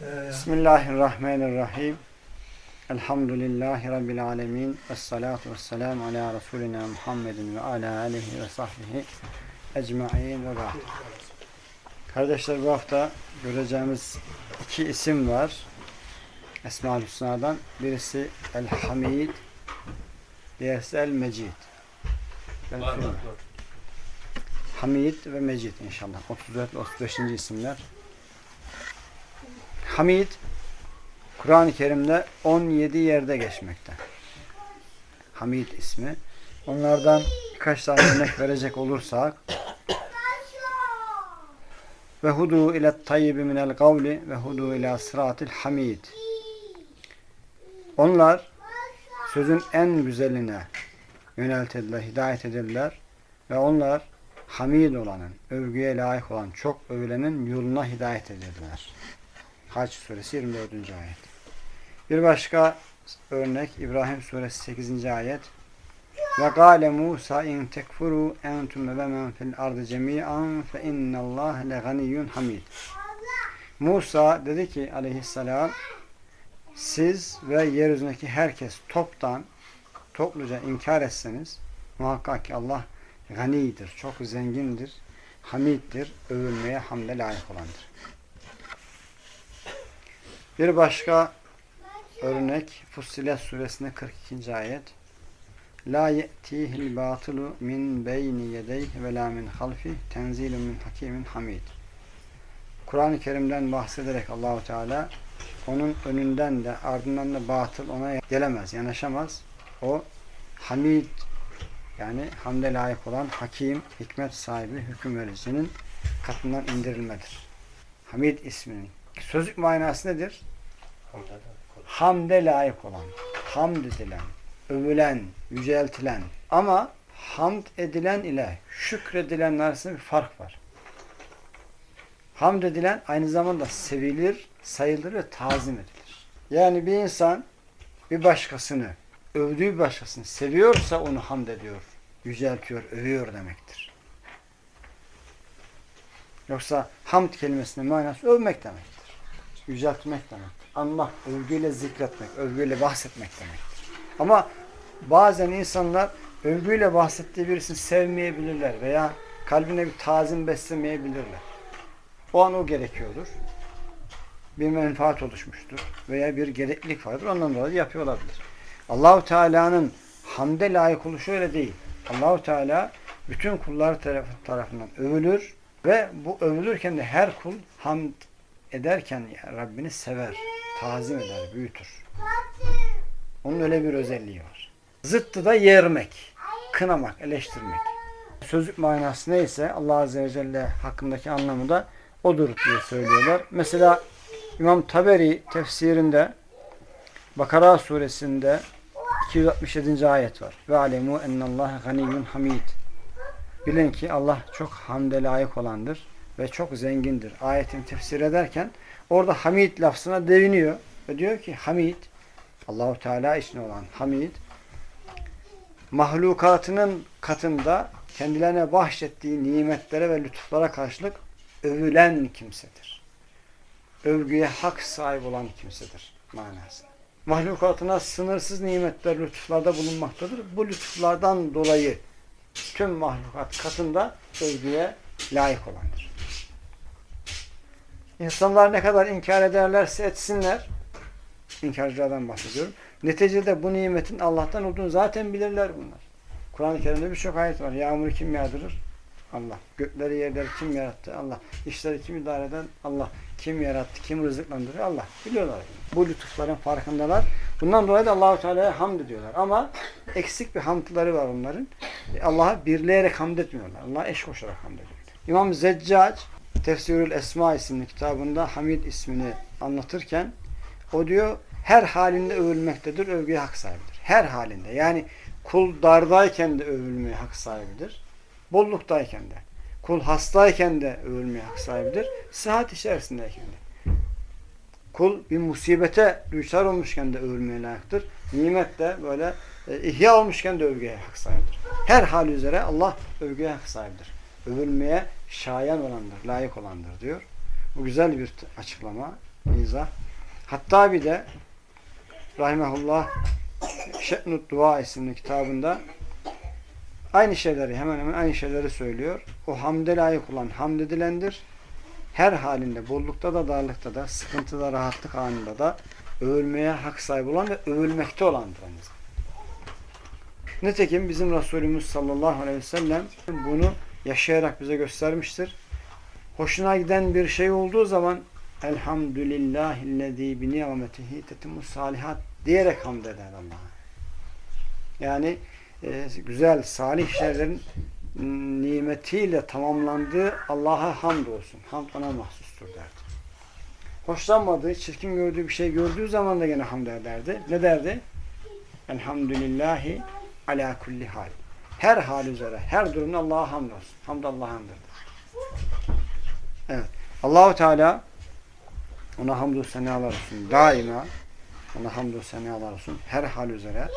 Bismillahirrahmanirrahim. Elhamdülillahi Rabbil alemin. Esselatu vesselamu ala Resulina Muhammedin ve ala aleyhi ve sahbihi ecma'in ve ba'd. Kardeşler bu hafta göreceğimiz iki isim var. Esma-ül Hüsna'dan. Birisi El-Hamid, diğerisi El-Mecid. Hamid ve Mecid inşallah. 34 ve 35. isimler. Hamid Kur'an-ı Kerim'de 17 yerde geçmekte. Hamid ismi. Onlardan birkaç tane örnek verecek olursak ve hudu ile tayyibi minel kavli ve hudu ila sıratil hamid. Onlar sözün en güzeline yöneltildiler, hidayet edildiler ve onlar hamid olanın, övgüye layık olan, çok övülenin yoluna hidayet edildiler. Haç suresi 24. ayet. Bir başka örnek İbrahim suresi 8. ayet. Ve gâle Musa in tekfuru entum ve men fil ardı cemi'an fe innallâhe le ganiyyun hamid. Musa dedi ki aleyhisselam siz ve yeryüzündeki herkes toptan topluca inkar etseniz muhakkak ki Allah ganidir, çok zengindir, hamiddir, övülmeye hamle layık olandır. Bir başka örnek Fussilet suresinde 42. ayet La ye'tihil batilu min beyni yedeyh ve la min halfi tenzilun min hakimin hamid. Kur'an-ı Kerim'den bahsederek Allahu Teala onun önünden de ardından da batıl ona gelemez, yanaşamaz. O hamid yani hamde layık olan hakim, hikmet sahibi, hüküm vericinin katından indirilmedir. Hamid isminin sözlük manası nedir? Hamde layık olan, hamd edilen, övülen, yüceltilen ama hamd edilen ile şükredilen arasında bir fark var. Hamd edilen aynı zamanda sevilir, sayılır ve tazim edilir. Yani bir insan bir başkasını, övdüğü bir başkasını seviyorsa onu hamd ediyor, yüceltiyor, övüyor demektir. Yoksa hamd kelimesinin manası övmek demektir. Yüceltmek demektir. Anmak, övgüyle zikretmek, övgüyle bahsetmek demektir. Ama bazen insanlar övgüyle bahsettiği birisini sevmeyebilirler veya kalbine bir tazim beslemeyebilirler. O an o gerekiyordur. Bir menfaat oluşmuştur veya bir gereklilik vardır. Ondan dolayı yapıyor olabilir. Allahu Teala'nın hamde layık oluşu öyle değil. Allahu Teala bütün kullar tarafından övülür ve bu övülürken de her kul hamd ederken Rabbini sever, tazim eder, büyütür. Onun öyle bir özelliği var. Zıttı da yermek, kınamak, eleştirmek. Sözlük manası neyse Allah Azze ve Celle hakkındaki anlamı da odur diye söylüyorlar. Mesela İmam Taberi tefsirinde Bakara suresinde 267. ayet var. Ve alemu ennallâhe ganiyyun hamid. Bilin ki Allah çok hamde layık olandır ve çok zengindir. Ayetin tefsir ederken orada hamid lafzına deviniyor ve diyor ki hamid Allahu Teala için olan hamid mahlukatının katında kendilerine bahşettiği nimetlere ve lütuflara karşılık övülen kimsedir. Övgüye hak sahibi olan kimsedir manasında. Mahlukatına sınırsız nimetler, lütuflarda bulunmaktadır. Bu lütuflardan dolayı tüm mahlukat katında övgüye layık olandır. İnsanlar ne kadar inkar ederlerse etsinler, inkarcılardan bahsediyorum. Neticede bu nimetin Allah'tan olduğunu zaten bilirler bunlar. Kur'an-ı Kerim'de birçok ayet var. Yağmuru kim yağdırır? Allah. Gökleri yerleri kim yarattı? Allah. İşleri kim idare eden? Allah. Kim yarattı? Kim rızıklandırır? Allah. Biliyorlar. Bu lütufların farkındalar. Bundan dolayı da Allahu Teala'ya hamd ediyorlar. Ama eksik bir hamdları var onların. Allah'a birleyerek hamd etmiyorlar. Allah'a eş koşarak hamd ediyorlar. İmam Zeccac Tefsirül Esma isimli kitabında Hamid ismini anlatırken o diyor her halinde övülmektedir, övgüye hak sahibidir. Her halinde. Yani kul dardayken de övülmeye hak sahibidir. Bolluktayken de. Kul hastayken de övülmeye hak sahibidir. Sıhhat içerisindeyken de. Kul bir musibete düşer olmuşken de övülmeye layıktır. Nimet de böyle e, ihya olmuşken de övgüye hak sahibidir. Her hal üzere Allah övgüye hak sahibidir. Övülmeye şayan olandır, layık olandır diyor. Bu güzel bir açıklama. izah. Hatta bir de Rahimahullah Şe'nut Dua isimli kitabında aynı şeyleri hemen hemen aynı şeyleri söylüyor. O hamde layık olan hamd edilendir. Her halinde, bollukta da, darlıkta da, sıkıntıda, rahatlık anında da övülmeye hak sahibi olan ve övülmekte olandır. Nitekim bizim Resulümüz sallallahu aleyhi ve sellem bunu yaşayarak bize göstermiştir. Hoşuna giden bir şey olduğu zaman Elhamdülillahillezî bi ni'metihi tetimmus salihat diyerek hamd eder Allah'a. Yani e, güzel, salih şeylerin nimetiyle tamamlandığı Allah'a hamd olsun. Hamd ona mahsustur derdi. Hoşlanmadığı, çirkin gördüğü bir şey gördüğü zaman da gene hamd ederdi. Ne derdi? Elhamdülillahi ala kulli hal. Her hal üzere, her durumda Allah'a hamd olsun. Hamd Allah'ındır. Evet. Allahu Teala ona hamdü senalar olsun. Daima ona hamdü senalar olsun. Her hal üzere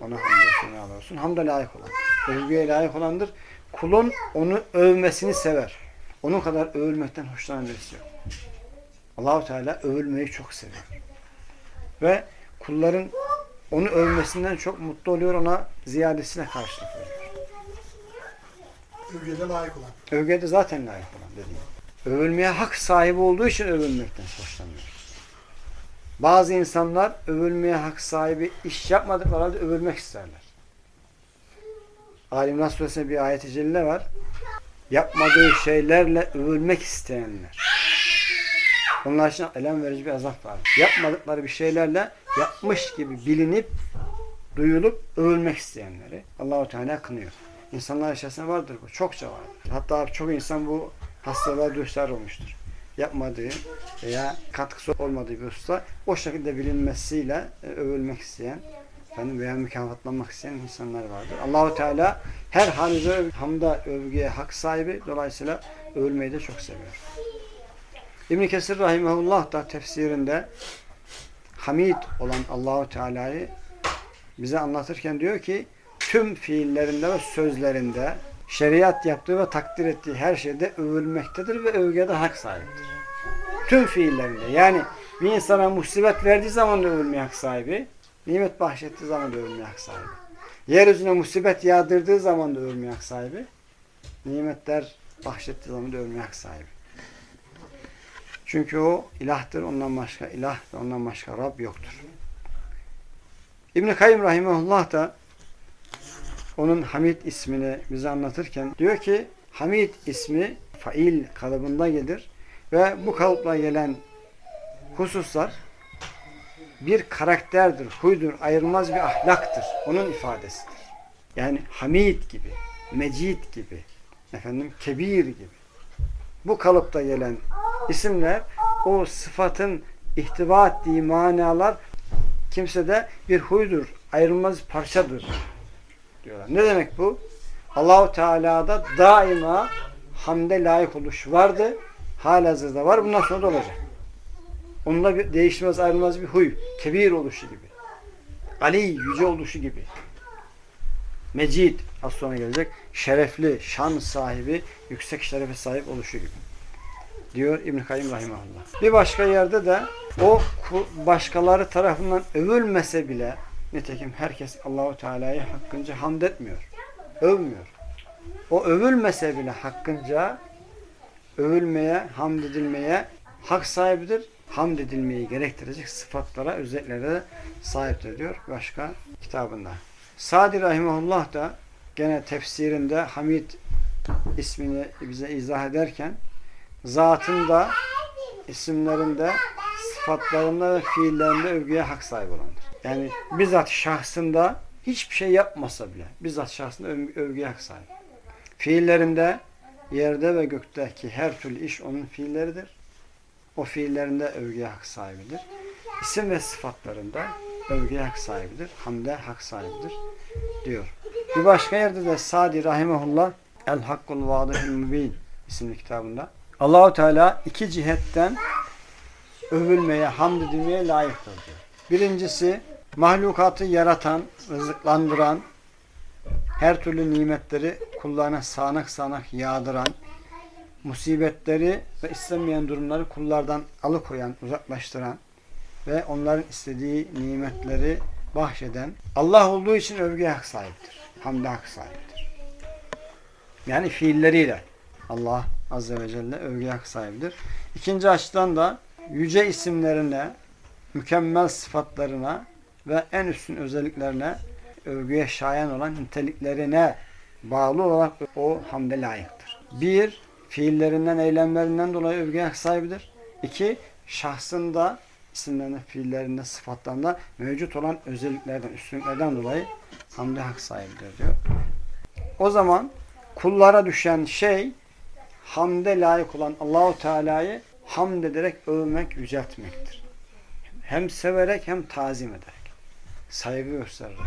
ona hamdü senalar olsun. Hamda layık olan. Övgüye layık olandır. Kulun onu övmesini sever. Onun kadar övülmekten hoşlanan birisi yok. Allahu Teala övülmeyi çok seviyor. Ve kulların onu övmesinden çok mutlu oluyor. Ona ziyadesine karşılık veriyor. Övgüye layık olan. Övgüye de zaten layık olan dediğim. Övülmeye hak sahibi olduğu için övülmekten hoşlanıyor. Bazı insanlar övülmeye hak sahibi iş yapmadıkları halde övülmek isterler. Alimran Suresi'nde bir ayet-i celile var. Yapmadığı şeylerle övülmek isteyenler. Onlar için elem verici bir azap var. Yapmadıkları bir şeylerle yapmış gibi bilinip, duyulup övülmek isteyenleri Allahu Teala kınıyor. İnsanlar içerisinde vardır bu. Çokça vardır. Hatta çok insan bu hastalığa düşer olmuştur. Yapmadığı veya katkısı olmadığı bir usta o şekilde bilinmesiyle e, övülmek isteyen efendim veya mükafatlanmak isteyen insanlar vardır. Allahu Teala her halde hamda övgüye hak sahibi dolayısıyla övülmeyi de çok seviyor. İbn Kesir rahimehullah da tefsirinde Hamid olan Allahu Teala'yı bize anlatırken diyor ki tüm fiillerinde ve sözlerinde şeriat yaptığı ve takdir ettiği her şeyde övülmektedir ve övgüye de hak sahiptir. Tüm fiillerinde. Yani bir insana musibet verdiği zaman da övülmeye hak sahibi, nimet bahşettiği zaman da övülmeye hak sahibi. Yeryüzüne musibet yağdırdığı zaman da övülmeye hak sahibi, nimetler bahşettiği zaman da övülmeye hak sahibi. Çünkü o ilahtır, ondan başka ilah ondan başka Rab yoktur. İbn-i Kayyum Rahimahullah da onun Hamid ismini bize anlatırken diyor ki Hamid ismi fail kalıbında gelir ve bu kalıpla gelen hususlar bir karakterdir, huydur, ayrılmaz bir ahlaktır. Onun ifadesidir. Yani Hamid gibi, Mecid gibi, efendim Kebir gibi. Bu kalıpta gelen isimler o sıfatın ihtiva ettiği manalar kimsede bir huydur, ayrılmaz parçadır diyorlar. Ne demek bu? Allahu Teala'da daima hamde layık oluş vardı. Halihazırda var. Bundan sonra da olacak. Onunla bir değişmez ayrılmaz bir huy. Kebir oluşu gibi. Ali yüce oluşu gibi. Mecid az sonra gelecek. Şerefli, şan sahibi, yüksek şerefe sahip oluşu gibi. Diyor İbn-i Kayyum. Bir başka yerde de o başkaları tarafından övülmese bile Nitekim herkes Allahu Teala'yı hakkınca hamd etmiyor. Övmüyor. O övülmese bile hakkınca övülmeye, hamd edilmeye hak sahibidir. Hamd edilmeyi gerektirecek sıfatlara, özelliklere sahiptir diyor başka kitabında. Sadi Rahimahullah da gene tefsirinde Hamid ismini bize izah ederken zatında, isimlerinde, sıfatlarında ve fiillerinde övgüye hak sahibi olandır. Yani bizzat şahsında hiçbir şey yapmasa bile bizzat şahsında övgüye hak sahip. Fiillerinde yerde ve gökteki her türlü iş onun fiilleridir. O fiillerinde övgüye hak sahibidir. İsim ve sıfatlarında övgüye hak sahibidir. Hamde hak sahibidir diyor. Bir başka yerde de Sadi Rahimahullah El Hakkul Vadihul Mübin isimli kitabında Allahu Teala iki cihetten övülmeye, hamd edilmeye layıktır diyor. Birincisi mahlukatı yaratan, rızıklandıran, her türlü nimetleri kullarına sağanak sağanak yağdıran, musibetleri ve istenmeyen durumları kullardan alıkoyan, uzaklaştıran ve onların istediği nimetleri bahşeden Allah olduğu için övgüye hak sahiptir. Hamde hak sahiptir. Yani fiilleriyle Allah Azze ve Celle övgüye hak sahibidir. İkinci açıdan da yüce isimlerine, mükemmel sıfatlarına ve en üstün özelliklerine övgüye şayan olan niteliklerine bağlı olarak o hamde layıktır. Bir, fiillerinden, eylemlerinden dolayı övgüye hak sahibidir. İki, şahsında, isimlerinde, fiillerinde, sıfatlarında mevcut olan özelliklerden, üstünlüklerden dolayı hamde hak sahibidir diyor. O zaman kullara düşen şey hamde layık olan Allahu Teala'yı hamd ederek övmek, yüceltmektir. Hem severek hem tazim ederek. Saygı göstererek,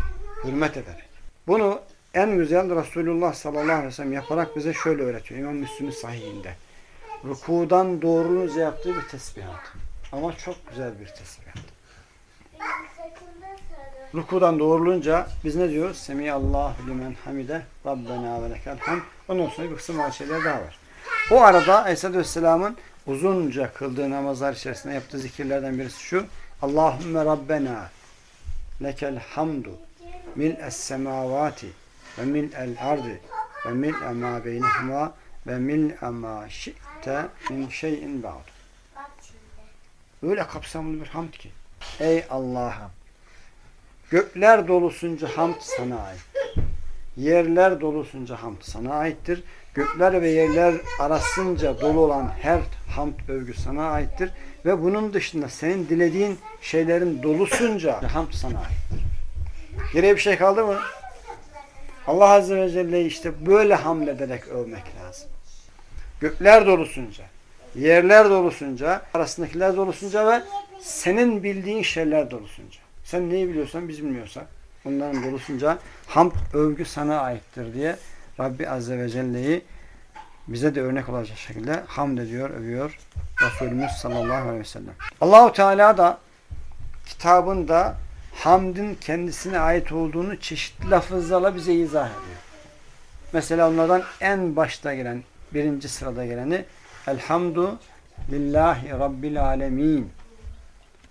hürmet ederek. Bunu en güzel Resulullah sallallahu aleyhi ve sellem yaparak bize şöyle öğretiyor. İmam Müslim'in sahihinde. Rukudan doğruluğunca yaptığı bir tesbihat. Ama çok güzel bir tesbihat. Rukudan doğrulunca biz ne diyoruz? Semiyallahu limen hamide Rabbena ve lekel hamd. Ondan sonra bir kısım bazı şeyler daha var. O arada Aleyhisselatü Vesselam'ın uzunca kıldığı namazlar içerisinde yaptığı zikirlerden birisi şu. Allahümme Rabbena lekel hamdu mil'es semavati ve mil'el ardi ve mil'e ma beynehuma ve mil'e ma şi'te min şeyin ba'du. Öyle kapsamlı bir hamd ki. Ey Allah'ım gökler dolusunca hamd sana ait. Yerler dolusunca hamd sana aittir. Gökler ve yerler arasınca dolu olan her hamd övgü sana aittir. Ve bunun dışında senin dilediğin şeylerin dolusunca hamd sana aittir. Geriye bir şey kaldı mı? Allah Azze ve Celle'yi işte böyle hamd ederek övmek lazım. Gökler dolusunca, yerler dolusunca, arasındakiler dolusunca ve senin bildiğin şeyler dolusunca. Sen neyi biliyorsan biz bilmiyorsak onların dolusunca hamd övgü sana aittir diye Rabbi Azze ve Celle'yi bize de örnek olacak şekilde hamd ediyor, övüyor Resulümüz sallallahu aleyhi ve sellem. Allahu Teala da kitabında hamdin kendisine ait olduğunu çeşitli lafızlarla bize izah ediyor. Mesela onlardan en başta gelen, birinci sırada geleni Elhamdu lillahi rabbil alemin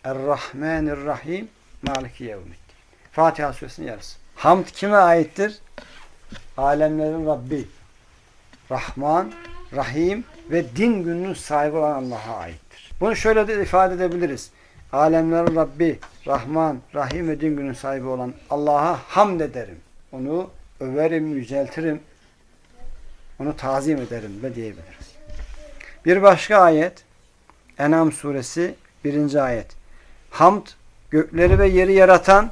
Errahmanirrahim Maliki yevmiddin. Fatiha suresinin yarısı. Hamd kime aittir? Alemlerin Rabbi. Rahman, Rahim ve din gününün sahibi olan Allah'a aittir. Bunu şöyle de ifade edebiliriz. Alemlerin Rabbi, Rahman, Rahim ve din günün sahibi olan Allah'a hamd ederim. Onu överim, yüceltirim. Onu tazim ederim ve diyebiliriz. Bir başka ayet Enam suresi 1. ayet. Hamd gökleri ve yeri yaratan,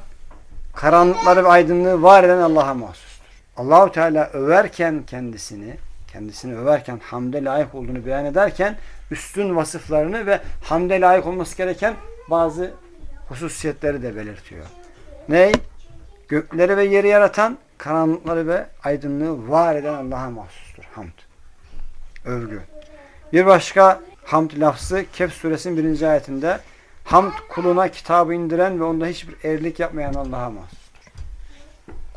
karanlıkları ve aydınlığı var eden Allah'a mahsustur. Allahu Teala överken kendisini, kendisini överken hamde layık olduğunu beyan ederken üstün vasıflarını ve hamde layık olması gereken bazı hususiyetleri de belirtiyor. Ney? Gökleri ve yeri yaratan, karanlıkları ve aydınlığı var eden Allah'a mahsustur. Hamd. Övgü. Bir başka hamd lafzı Kehf suresinin birinci ayetinde Hamd kuluna kitabı indiren ve onda hiçbir eğrilik yapmayan Allah'a mahsustur.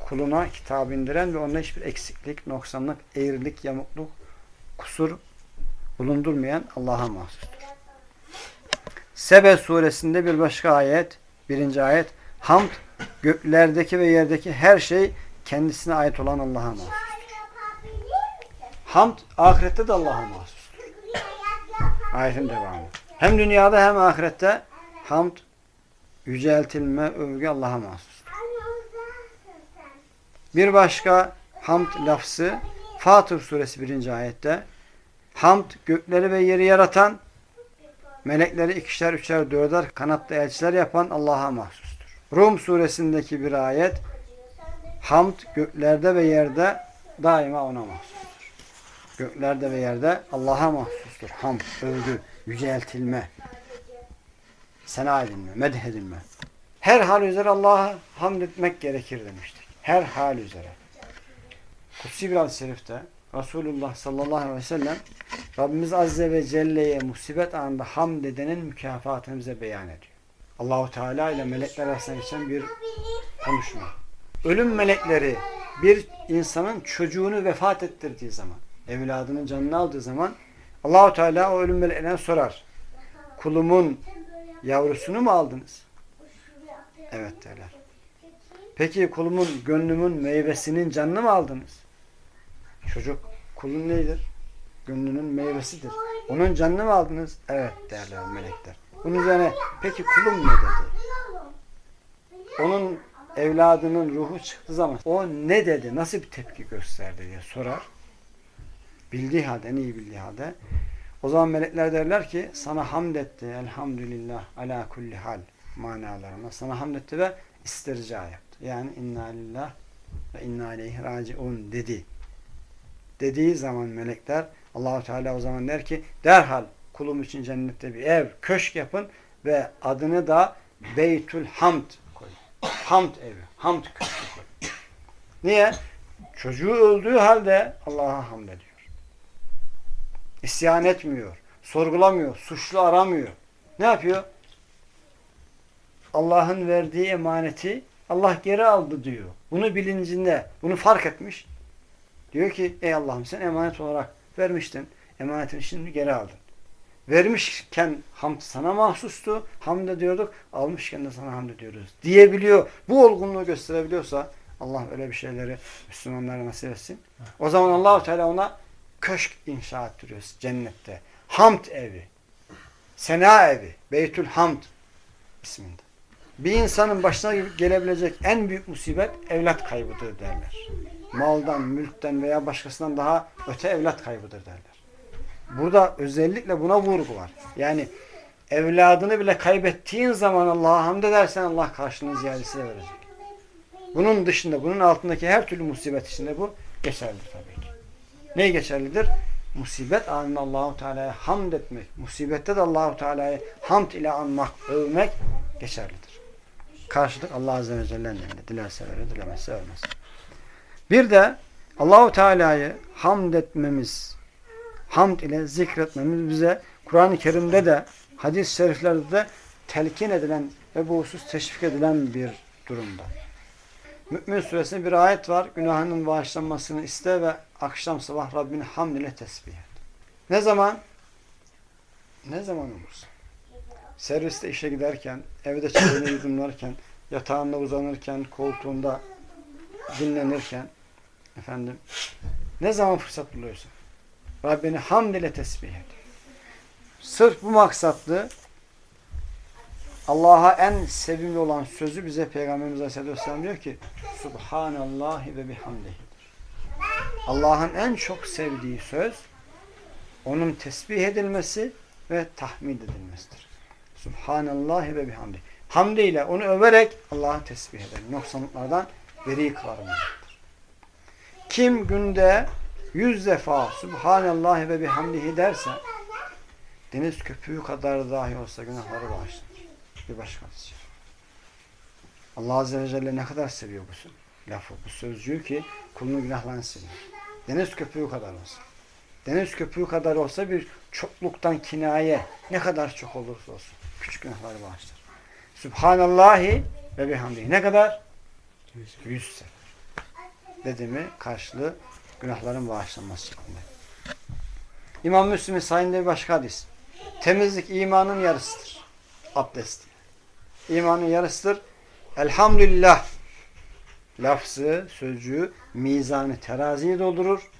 Kuluna kitabı indiren ve onda hiçbir eksiklik, noksanlık, eğrilik, yamukluk, kusur bulundurmayan Allah'a mahsustur. Sebe suresinde bir başka ayet, birinci ayet, Hamd göklerdeki ve yerdeki her şey kendisine ait olan Allah'a mahsustur. Hamd ahirette de Allah'a mahsustur. Ayetin devamı. Hem dünyada hem ahirette hamd, yüceltilme, övgü Allah'a mahsustur. Bir başka hamd lafzı Fatır suresi 1. ayette hamd gökleri ve yeri yaratan melekleri ikişer, üçer, dörder kanatlı elçiler yapan Allah'a mahsustur. Rum suresindeki bir ayet hamd göklerde ve yerde daima ona mahsustur. Göklerde ve yerde Allah'a mahsustur. Hamd, övgü, yüceltilme, sena edilme, medh edilme. Her hal üzere Allah'a hamd etmek gerekir demiştik. Her hal üzere. Kutsi bir hadis-i şerifte Resulullah sallallahu aleyhi ve sellem Rabbimiz Azze ve Celle'ye musibet anında hamd edenin mükafatını bize beyan ediyor. Allahu Teala ile melekler arasında geçen bir konuşma. Ölüm melekleri bir insanın çocuğunu vefat ettirdiği zaman, evladının canını aldığı zaman Allahu Teala o ölüm meleğinden sorar. Kulumun yavrusunu mu aldınız? Evet derler. Peki kulumun, gönlümün meyvesinin canını mı aldınız? Çocuk kulun nedir? Gönlünün meyvesidir. Onun canını mı aldınız? Evet derler melekler. Bunun üzerine peki kulum ne dedi? Onun evladının ruhu çıktığı zaman o ne dedi? Nasıl bir tepki gösterdi diye sorar. Bildiği halde, en iyi bildiği halde. O zaman melekler derler ki sana hamd etti. Elhamdülillah ala kulli hal manalarına. Sana hamd etti ve istirca yaptı. Yani inna lillah ve inna aleyhi raciun dedi. Dediği zaman melekler Allahu Teala o zaman der ki derhal kulum için cennette bir ev, köşk yapın ve adını da Beytül Hamd koyun. Hamd evi, hamd köşkü koyun. Niye? Çocuğu öldüğü halde Allah'a hamd ediyor. İsyan etmiyor, sorgulamıyor, suçlu aramıyor. Ne yapıyor? Allah'ın verdiği emaneti Allah geri aldı diyor. Bunu bilincinde, bunu fark etmiş. Diyor ki ey Allah'ım sen emanet olarak vermiştin. Emanetini şimdi geri aldın. Vermişken hamd sana mahsustu. Hamd ediyorduk. Almışken de sana hamd ediyoruz. Diyebiliyor. Bu olgunluğu gösterebiliyorsa Allah öyle bir şeyleri Müslümanlara nasip etsin. O zaman Allahu Teala ona köşk inşa ettiriyoruz cennette. Hamd evi. Sena evi. Beytül Hamd isminde. Bir insanın başına gelebilecek en büyük musibet evlat kaybıdır derler. Maldan, mülkten veya başkasından daha öte evlat kaybıdır derler. Burada özellikle buna vurgu var. Yani evladını bile kaybettiğin zaman Allah'a hamd edersen Allah karşılığını ziyadesiyle verecek. Bunun dışında, bunun altındaki her türlü musibet içinde bu geçerlidir tabii. Ne geçerlidir? Musibet anında Allahu Teala'ya hamd etmek, musibette de Allahu Teala'yı hamd ile anmak, övmek geçerlidir. Karşılık Allah Azze ve Celle'nin elinde. Dilerse verir, dilemezse vermez. Bir de Allahu Teala'yı hamd etmemiz, hamd ile zikretmemiz bize Kur'an-ı Kerim'de de hadis-i şeriflerde de telkin edilen ve bu husus teşvik edilen bir durumda. Mü'min suresinde bir ayet var. Günahının bağışlanmasını iste ve akşam sabah Rabbini hamd ile tesbih et. Ne zaman? Ne zaman olursa. Serviste işe giderken, evde çayını yudumlarken, yatağında uzanırken, koltuğunda dinlenirken, efendim, ne zaman fırsat buluyorsun? Rabbini hamd ile tesbih et. Sırf bu maksatlı Allah'a en sevimli olan sözü bize Peygamberimiz Aleyhisselam diyor ki Subhanallahi ve bihamdihi. Allah'ın en çok sevdiği söz onun tesbih edilmesi ve tahmid edilmesidir. Subhanallahi ve bihamdi. Hamdi ile onu överek Allah'ı tesbih eder. Noksanlıklardan veri kılarmaktır. Kim günde yüz defa Subhanallahi ve bihamdihi derse deniz köpüğü kadar dahi olsa günahları bağışlanır. Bir başka hadis. Allah Azze ve Celle ne kadar seviyor bu lafı, bu sözcüğü ki kulunu günahlarını siliyor. Deniz köpüğü kadar olsa. Deniz köpüğü kadar olsa bir çokluktan kinaye ne kadar çok olursa olsun. Küçük günahları bağışlar. Subhanallahi ve bihamdihi. Ne kadar? Yüz sefer. Dedi mi karşılığı günahların bağışlanması şeklinde. İmam Müslim'in sayında bir başka hadis. Temizlik imanın yarısıdır. Abdest. İmanın yarısıdır. Elhamdülillah lafzı, sözcüğü, mizanı, teraziyi doldurur.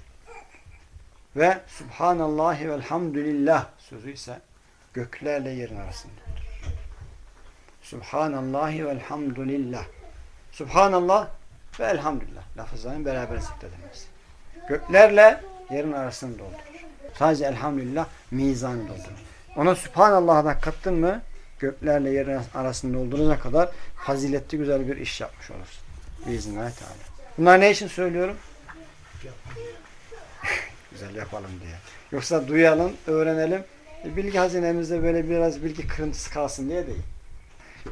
Ve Subhanallahi ve elhamdülillah sözü ise göklerle yerin arasında oturur. Subhanallahi ve elhamdülillah. Subhanallah ve elhamdülillah. Lafızların beraber zikredilmesi. Göklerle yerin arasını doldurur. Sadece elhamdülillah mizanı doldurur. Ona Subhanallah'a da kattın mı göklerle yerin arasını dolduracak kadar faziletli güzel bir iş yapmış olursun. Biiznillahü Teala. Bunlar ne için söylüyorum? güzel yapalım diye. Yoksa duyalım, öğrenelim. E, bilgi hazinemizde böyle biraz bilgi kırıntısı kalsın diye değil.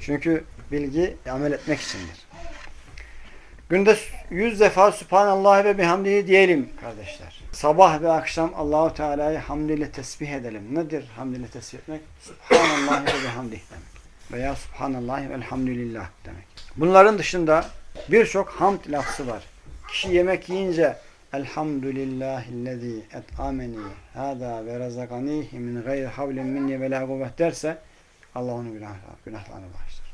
Çünkü bilgi amel etmek içindir. Günde yüz defa Subhanallah ve bihamdihi diyelim kardeşler. Sabah ve akşam Allahu Teala'yı hamd ile tesbih edelim. Nedir hamd ile tesbih etmek? Subhanallah ve bihamdih demek. Veya Subhanallah ve elhamdülillah demek. Bunların dışında birçok hamd lafzı var. Kişi yemek yiyince Elhamdülillahillezî et'ameni hâdâ ve razakanihi min gayri havlin minni ve la kuvvet derse Allah onun günah, günahlarını bağışlar.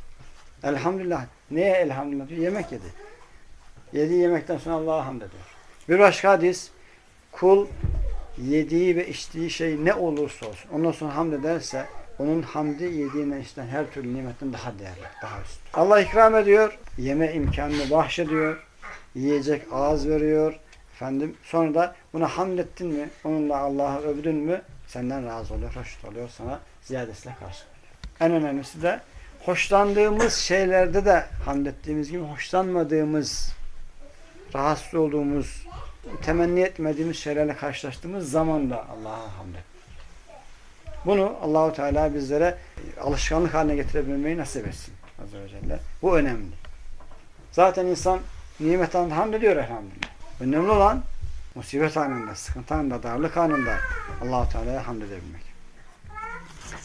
Elhamdülillah. Neye elhamdülillah? Yemek yedi. Yediği yemekten sonra Allah'a hamd ediyor. Bir başka hadis kul yediği ve içtiği şey ne olursa olsun ondan sonra hamd ederse onun hamdi yediğinden içten her türlü nimetten daha değerli, daha üstün. Allah ikram ediyor, yeme imkanını bahşediyor, yiyecek ağız veriyor, efendim sonra da buna hamd ettin mi, onunla Allah'ı övdün mü senden razı oluyor, hoşnut oluyor, sana ziyadesiyle karşı En önemlisi de hoşlandığımız şeylerde de hamd ettiğimiz gibi hoşlanmadığımız, rahatsız olduğumuz, temenni etmediğimiz şeylerle karşılaştığımız zaman da Allah'a hamd. Bunu Allahu Teala bizlere alışkanlık haline getirebilmeyi nasip etsin. Azze ve Celle. Bu önemli. Zaten insan nimet anında hamd ediyor elhamdülillah. Önemli olan musibet anında, sıkıntı anında, darlık anında Allahu Teala'ya hamd edebilmek.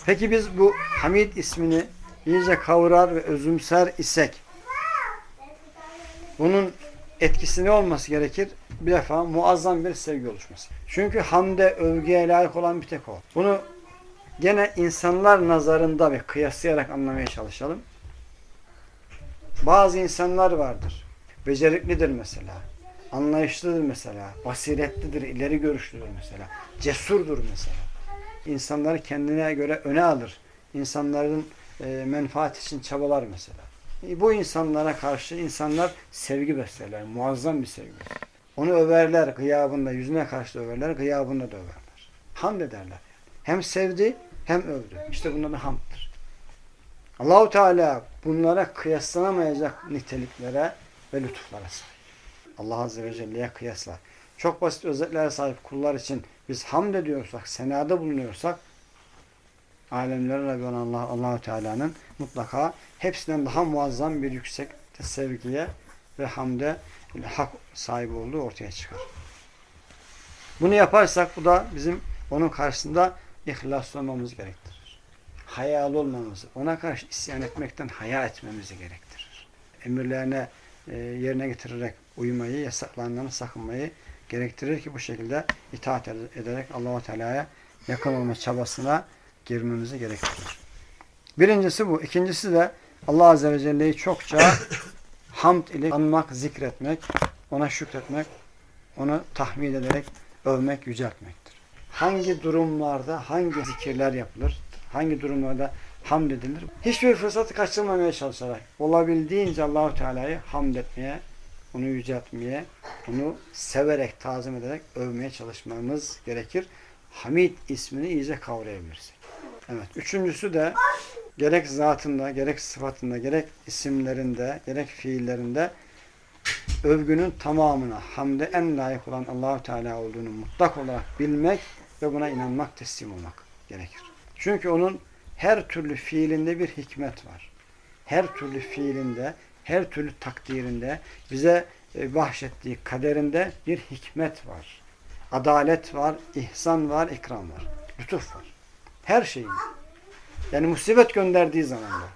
Peki biz bu Hamid ismini iyice kavurar ve özümser isek bunun etkisi ne olması gerekir? Bir defa muazzam bir sevgi oluşması. Çünkü hamde, övgüye layık olan bir tek o. Bunu gene insanlar nazarında ve kıyaslayarak anlamaya çalışalım. Bazı insanlar vardır. Beceriklidir mesela. Anlayışlıdır mesela. Basiretlidir, ileri görüşlüdür mesela. Cesurdur mesela. İnsanları kendine göre öne alır. İnsanların e, menfaat için çabalar mesela. E, bu insanlara karşı insanlar sevgi beslerler. Muazzam bir sevgi. Onu överler gıyabında, yüzüne karşı överler, gıyabında da överler. Hamd ederler. Hem sevdi hem övdü. İşte bunlar da hamddır. Allahu Teala bunlara kıyaslanamayacak niteliklere ve lütuflara sahip. Allah Azze ve Celle'ye kıyasla. Çok basit özetlere sahip kullar için biz hamd ediyorsak, senada bulunuyorsak alemlerin Rabbi olan Allah, Allah Teala'nın mutlaka hepsinden daha muazzam bir yüksek sevgiye ve hamde hak sahibi olduğu ortaya çıkar. Bunu yaparsak bu da bizim onun karşısında ihlaslı olmamız gerektirir. Hayalı olmamızı, ona karşı isyan etmekten haya etmemizi gerektirir. Emirlerine e, yerine getirerek uymayı, yasaklarından sakınmayı gerektirir ki bu şekilde itaat ederek Allahu Teala'ya yakın olma çabasına girmemizi gerektirir. Birincisi bu. İkincisi de Allah Azze ve Celle'yi çokça hamd ile anmak, zikretmek, ona şükretmek, onu tahmin ederek övmek, yüceltmektir. Hangi durumlarda hangi zikirler yapılır? Hangi durumlarda hamd edilir? Hiçbir fırsatı kaçırmamaya çalışarak olabildiğince Allahu Teala'yı hamd etmeye, onu yüceltmeye, onu severek, tazim ederek övmeye çalışmamız gerekir. Hamid ismini iyice kavrayabilirsek. Evet. Üçüncüsü de gerek zatında, gerek sıfatında, gerek isimlerinde, gerek fiillerinde övgünün tamamına, hamde en layık olan Allahu Teala olduğunu mutlak olarak bilmek ve buna inanmak, teslim olmak gerekir. Çünkü onun her türlü fiilinde bir hikmet var. Her türlü fiilinde, her türlü takdirinde, bize e, bahşettiği kaderinde bir hikmet var. Adalet var, ihsan var, ikram var. Lütuf var. Her şeyin. Yani musibet gönderdiği zamanda.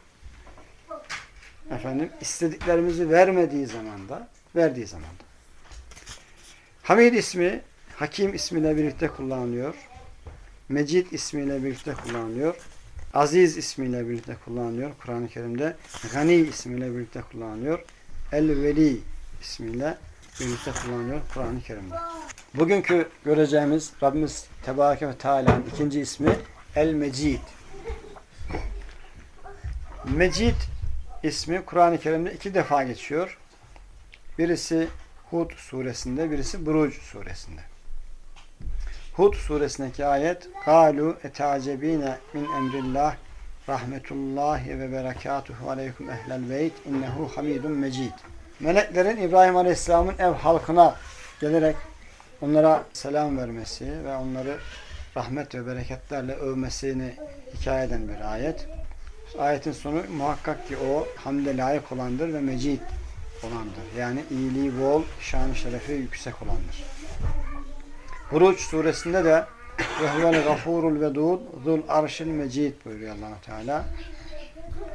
Efendim istediklerimizi vermediği zamanda, verdiği zamanda. Hamid ismi Hakim ismiyle birlikte kullanılıyor. Mecid ismiyle birlikte kullanılıyor. Aziz ismiyle birlikte kullanılıyor. Kur'an-ı Kerim'de Gani ismiyle birlikte kullanılıyor. El-Veli ismiyle birlikte kullanılıyor Kur'an-ı Kerim'de. Bugünkü göreceğimiz Rabbimiz Tebareke ve Teala'nın ikinci ismi El-Mecid. Mecid ismi Kur'an-ı Kerim'de iki defa geçiyor. Birisi Hud suresinde, birisi Buruc suresinde. Hud suresindeki ayet Galu etacebine min emrillah rahmetullahi ve berekatuhu aleykum ehlel beyt innehu hamidun mecid. Meleklerin İbrahim Aleyhisselam'ın ev halkına gelerek onlara selam vermesi ve onları rahmet ve bereketlerle övmesini hikaye eden bir ayet. Ayetin sonu muhakkak ki o hamde layık olandır ve mecid olandır. Yani iyiliği bol, şanı şerefi yüksek olandır. Huruç suresinde de ve huvel gafurul vedud zul arşil mecid buyuruyor allah Teala.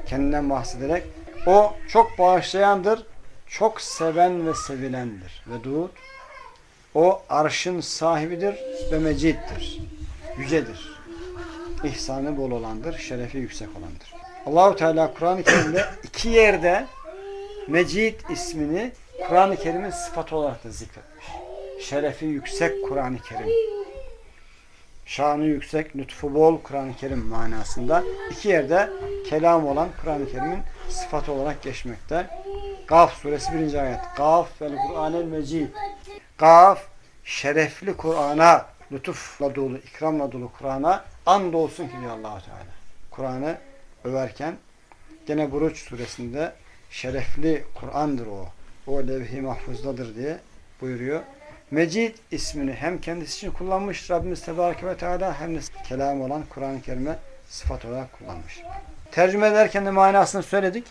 Kendinden bahsederek o çok bağışlayandır, çok seven ve sevilendir. Vedud O arşın sahibidir ve meciddir. Yücedir. İhsanı bol olandır, şerefi yüksek olandır. Allahu Teala Kur'an-ı Kerim'de iki yerde Mecid ismini Kur'an-ı Kerim'in sıfatı olarak da zikretmiş. Şerefi yüksek Kur'an-ı Kerim. Şanı yüksek, lütfu bol Kur'an-ı Kerim manasında iki yerde kelam olan Kur'an-ı Kerim'in sıfatı olarak geçmekte. Gaf suresi birinci ayet. Gaf vel Kur'anel Mecid. Gaf şerefli Kur'an'a, lütufla dolu, ikramla dolu Kur'an'a and olsun ki diyor allah Teala. Kur'an'ı överken gene Buruç suresinde şerefli Kur'an'dır o. O levh-i mahfuzdadır diye buyuruyor. Mecid ismini hem kendisi için kullanmış Rabbimiz Tebareke ve Teala hem de kelam olan Kur'an-ı Kerim'e sıfat olarak kullanmış. Tercüme ederken de manasını söyledik.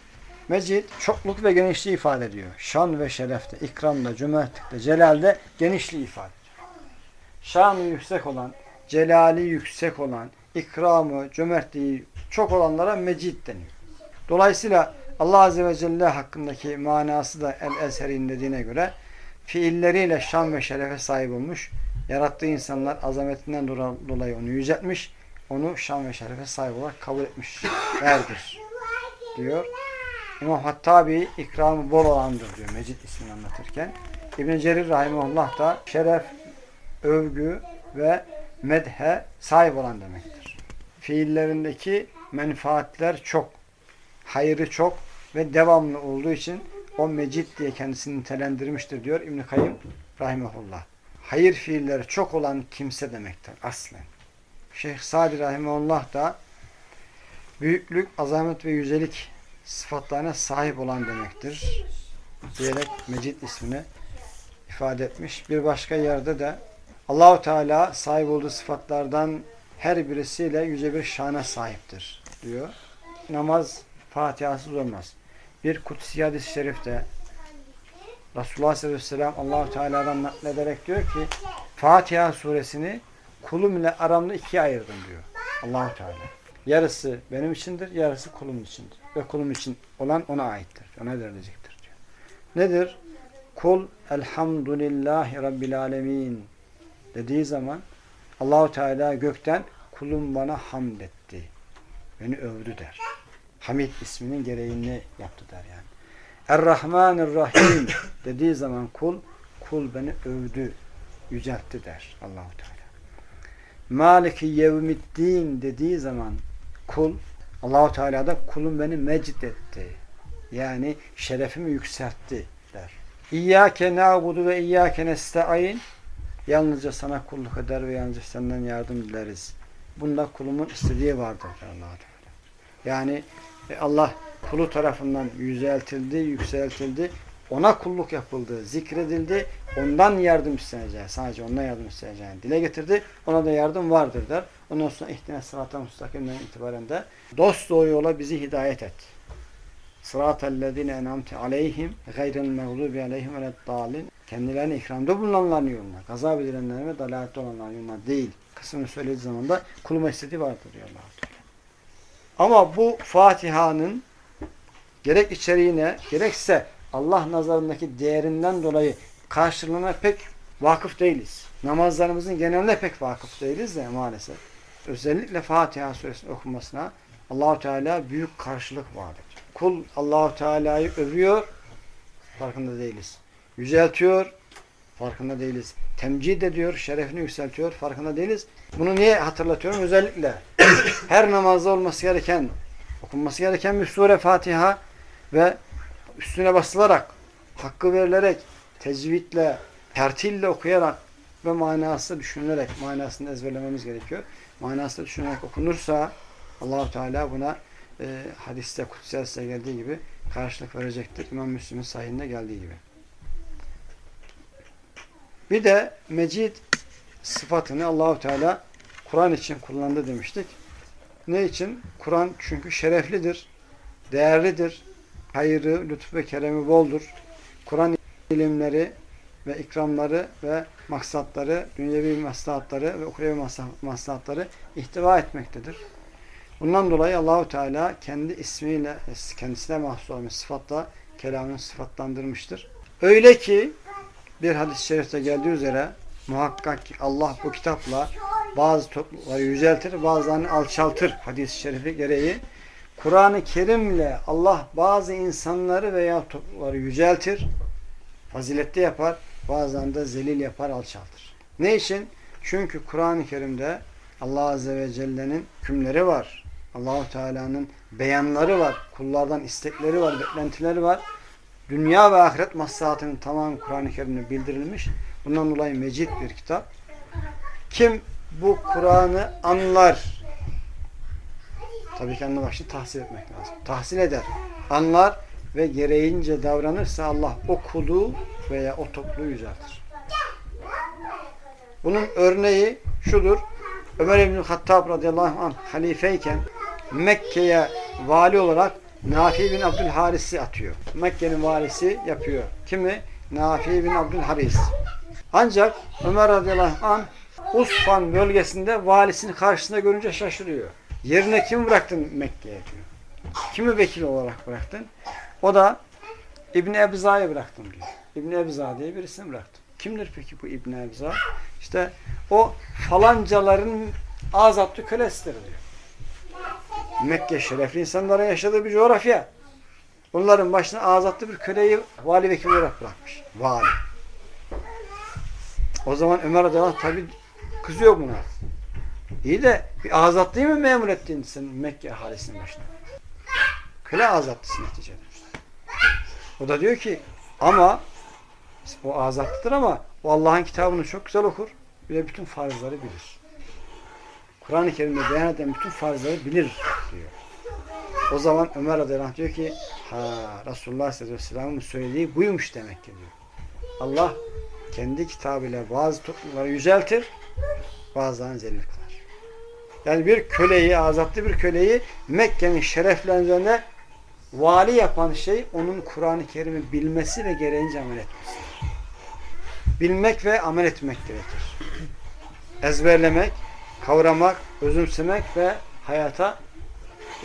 Mecid çokluk ve genişliği ifade ediyor. Şan ve şerefte, ikramda, cömertlikte, celalde genişliği ifade. Şanı yüksek olan, celali yüksek olan, ikramı, cömertliği çok olanlara mecid deniyor. Dolayısıyla Allah Azze ve Celle hakkındaki manası da El-Ezher'in dediğine göre fiilleriyle şan ve şerefe sahip olmuş. Yarattığı insanlar azametinden dolayı onu yüceltmiş. Onu şan ve şerefe sahip olarak kabul etmişlerdir. Diyor. İmam Hattabi ikramı bol olandır diyor Mecid ismini anlatırken. İbn-i Cerir Rahimullah da şeref, övgü ve medhe sahip olan demektir. Fiillerindeki menfaatler çok, hayrı çok ve devamlı olduğu için o mecid diye kendisini nitelendirmiştir diyor İbn-i Kayyım Rahimahullah. Hayır fiilleri çok olan kimse demektir aslen. Şeyh Sadi Rahimahullah da büyüklük, azamet ve yücelik sıfatlarına sahip olan demektir. Diyerek Mecid ismini ifade etmiş. Bir başka yerde de Allahu Teala sahip olduğu sıfatlardan her birisiyle yüce bir şana sahiptir diyor. Namaz Fatiha'sız olmaz. Bir kutsi hadis-i şerifte Resulullah sallallahu aleyhi ve sellem Allahu Teala'dan naklederek diyor ki Fatiha suresini kulum ile aramda ikiye ayırdım diyor. Allahu Teala. Yarısı benim içindir, yarısı kulum içindir. Ve kulum için olan ona aittir. Ona verilecektir diyor. Nedir? Kul elhamdülillahi rabbil alemin dediği zaman Allahu Teala gökten kulum bana hamd etti. Beni övdü der. Hamid isminin gereğini yaptı der yani. Er-Rahmanir-Rahim dediği zaman kul, kul beni övdü, yüceltti der Allahu Teala. Maliki yevmiddin dediği zaman kul, Allahu Teala da kulum beni mecid etti. Yani şerefimi yükseltti der. İyyâke na'budu ve iyyâke nesta'in Yalnızca sana kulluk eder ve yalnızca senden yardım dileriz. Bunda kulumun istediği vardır allah. Yani e, Allah kulu tarafından yüceltildi, yükseltildi. Ona kulluk yapıldı, zikredildi. Ondan yardım isteneceği, sadece ondan yardım isteneceğini dile getirdi. Ona da yardım vardır der. Ondan sonra ihtine sıratı müstakimden itibaren de dost doğru yola bizi hidayet et. Sıratellezine enamte aleyhim gayril mağlubi aleyhim ve dalin kendilerine ikramda bulunanların yoluna, gazap edilenlerin ve dalalette olanların yoluna değil. Kısmını söylediği zaman da kuluma istediği vardır diyor allah Teala. Ama bu Fatiha'nın gerek içeriğine gerekse Allah nazarındaki değerinden dolayı karşılığına pek vakıf değiliz. Namazlarımızın geneline pek vakıf değiliz de maalesef. Özellikle Fatiha suresinin okunmasına Allahu Teala büyük karşılık vardır. Kul Allahu Teala'yı övüyor, farkında değiliz. Yüceltiyor, farkında değiliz. Temcid ediyor, şerefini yükseltiyor, farkında değiliz. Bunu niye hatırlatıyorum? Özellikle her namazda olması gereken, okunması gereken bir sure Fatiha ve üstüne basılarak, hakkı verilerek, tecvidle, tertille okuyarak ve manası düşünülerek, manasını ezberlememiz gerekiyor. Manası düşünerek okunursa Allahu Teala buna e, hadiste, hadiste geldiği gibi karşılık verecektir. İmam Müslim'in sahihinde geldiği gibi. Bir de mecid sıfatını Allahu Teala Kur'an için kullandı demiştik. Ne için? Kur'an çünkü şereflidir, değerlidir, hayırı, lütuf ve keremi boldur. Kur'an ilimleri ve ikramları ve maksatları, dünyevi maslahatları ve ukrevi maslahatları ihtiva etmektedir. Bundan dolayı Allahu Teala kendi ismiyle, kendisine mahsus olmuş sıfatla kelamını sıfatlandırmıştır. Öyle ki bir hadis-i şerifte geldiği üzere muhakkak ki Allah bu kitapla bazı toplulukları yüceltir, bazılarını alçaltır hadis-i şerifi gereği. Kur'an-ı Kerim'le Allah bazı insanları veya toplulukları yüceltir, faziletli yapar, bazılarını da zelil yapar, alçaltır. Ne için? Çünkü Kur'an-ı Kerim'de Allah Azze ve Celle'nin hükümleri var. Allahu Teala'nın beyanları var. Kullardan istekleri var, beklentileri var. Dünya ve ahiret maslahatının tamamı Kur'an-ı Kerim'de bildirilmiş. Bundan dolayı mecid bir kitap. Kim bu Kur'an'ı anlar, tabii ki anlamak için tahsil etmek lazım. Tahsil eder, anlar ve gereğince davranırsa Allah o kulu veya o topluluğu yüceltir. Bunun örneği şudur. Ömer İbn-i Hattab radıyallahu anh halifeyken Mekke'ye vali olarak Nafi bin Abdülharis'i atıyor. Mekke'nin valisi yapıyor. Kimi? Nafi bin Abdülharis. Ancak Ömer radıyallahu anh Usfan bölgesinde valisini karşısında görünce şaşırıyor. Yerine kim bıraktın Mekke'ye diyor. Kimi vekil olarak bıraktın? O da İbni Ebza'yı bıraktım diyor. İbni Ebza diye birisini bıraktım. Kimdir peki bu İbni Ebza? İşte o falancaların azatlı kölesidir diyor. Mekke şerefli insanlara yaşadığı bir coğrafya. Bunların başına azatlı bir köleyi vali vekil olarak bırakmış. Vali. O zaman Ömer Radıyallahu tabi kızıyor buna. İyi de bir azatlıyı mı memur ettin sen Mekke ahalisinin başına? Köle azatlısı neticede. O da diyor ki ama o azatlıdır ama o Allah'ın kitabını çok güzel okur. Bir bütün farzları bilir. Kur'an-ı Kerim'de beyan eden bütün farzları bilir diyor. O zaman Ömer radıyallahu anh diyor ki ha Resulullah sallallahu söylediği buymuş demek ki diyor. Allah kendi kitabıyla bazı toplumları yüceltir, bazılarını zelil kılar. Yani bir köleyi, azatlı bir köleyi Mekke'nin şerefleneceğine vali yapan şey onun Kur'an-ı Kerim'i bilmesi ve gereğince amel etmesi. Bilmek ve amel etmek gerekir. Ezberlemek, kavramak, özümsemek ve hayata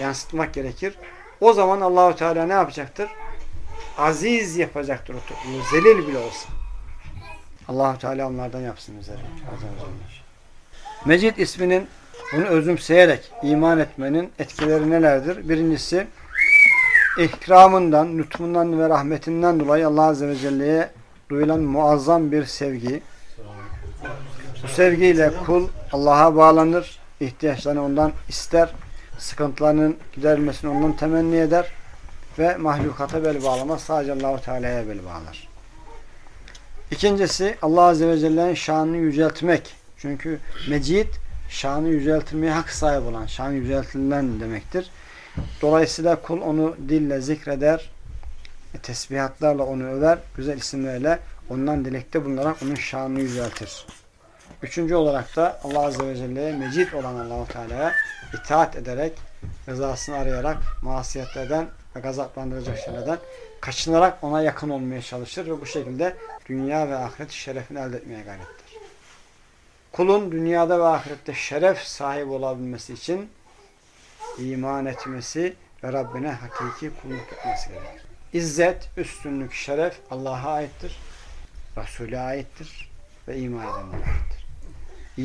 yansıtmak gerekir. O zaman Allahu Teala ne yapacaktır? Aziz yapacaktır o topluluğu. Zelil bile olsa. Allahu Teala onlardan yapsın bizleri. Mecid isminin bunu özümseyerek iman etmenin etkileri nelerdir? Birincisi ikramından, lütfundan ve rahmetinden dolayı Allah Azze ve Celle'ye duyulan muazzam bir sevgi. Bu sevgiyle kul Allah'a bağlanır, ihtiyaçlarını ondan ister, sıkıntılarının giderilmesini ondan temenni eder ve mahlukata bel bağlamaz. Sadece Allahu Teala'ya bel bağlar. İkincisi Allah Azze ve Celle'nin şanını yüceltmek. Çünkü mecid şanı yüceltilmeye hak sahibi olan, şanı yüceltilen demektir. Dolayısıyla kul onu dille zikreder, tesbihatlarla onu över, güzel isimlerle ondan dilekte bulunarak onun şanını yüceltir. Üçüncü olarak da Allah Azze ve Celle'ye mecid olan Allahu Teala'ya itaat ederek, rızasını arayarak, masiyetlerden ve gazaplandıracak şeylerden kaçınarak ona yakın olmaya çalışır ve bu şekilde dünya ve ahiret şerefini elde etmeye gayrettir. Kulun dünyada ve ahirette şeref sahibi olabilmesi için iman etmesi ve Rabbine hakiki kulluk etmesi gerekir. İzzet, üstünlük, şeref Allah'a aittir. Resul'e aittir ve iman edenlere aittir.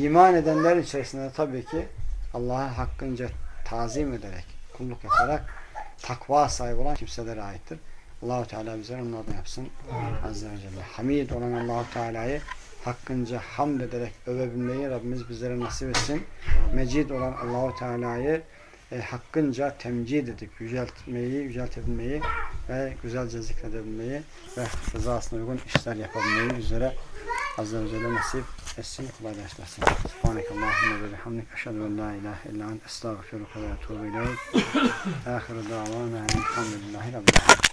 İman edenler içerisinde tabii ki Allah'a hakkınca tazim ederek, kulluk yaparak takva sahibi olan kimselere aittir. Allahu Teala bize onlardan yapsın. Azze ve Celle. Hamid olan Allahu Teala'yı hakkınca hamd ederek övebilmeyi Rabbimiz bizlere nasip etsin. Mecid olan Allahu Teala'yı e, hakkınca temcid edip yüceltmeyi, yüceltebilmeyi ve güzelce zikredebilmeyi ve rızasına uygun işler yapabilmeyi üzere عز وجل نصيب السيء بعد أسلسل سبحانك اللهم وبحمدك أشهد أن لا إله إلا أنت أستغفرك وأتوب إليك. آخر دعوانا أن الحمد لله رب العالمين.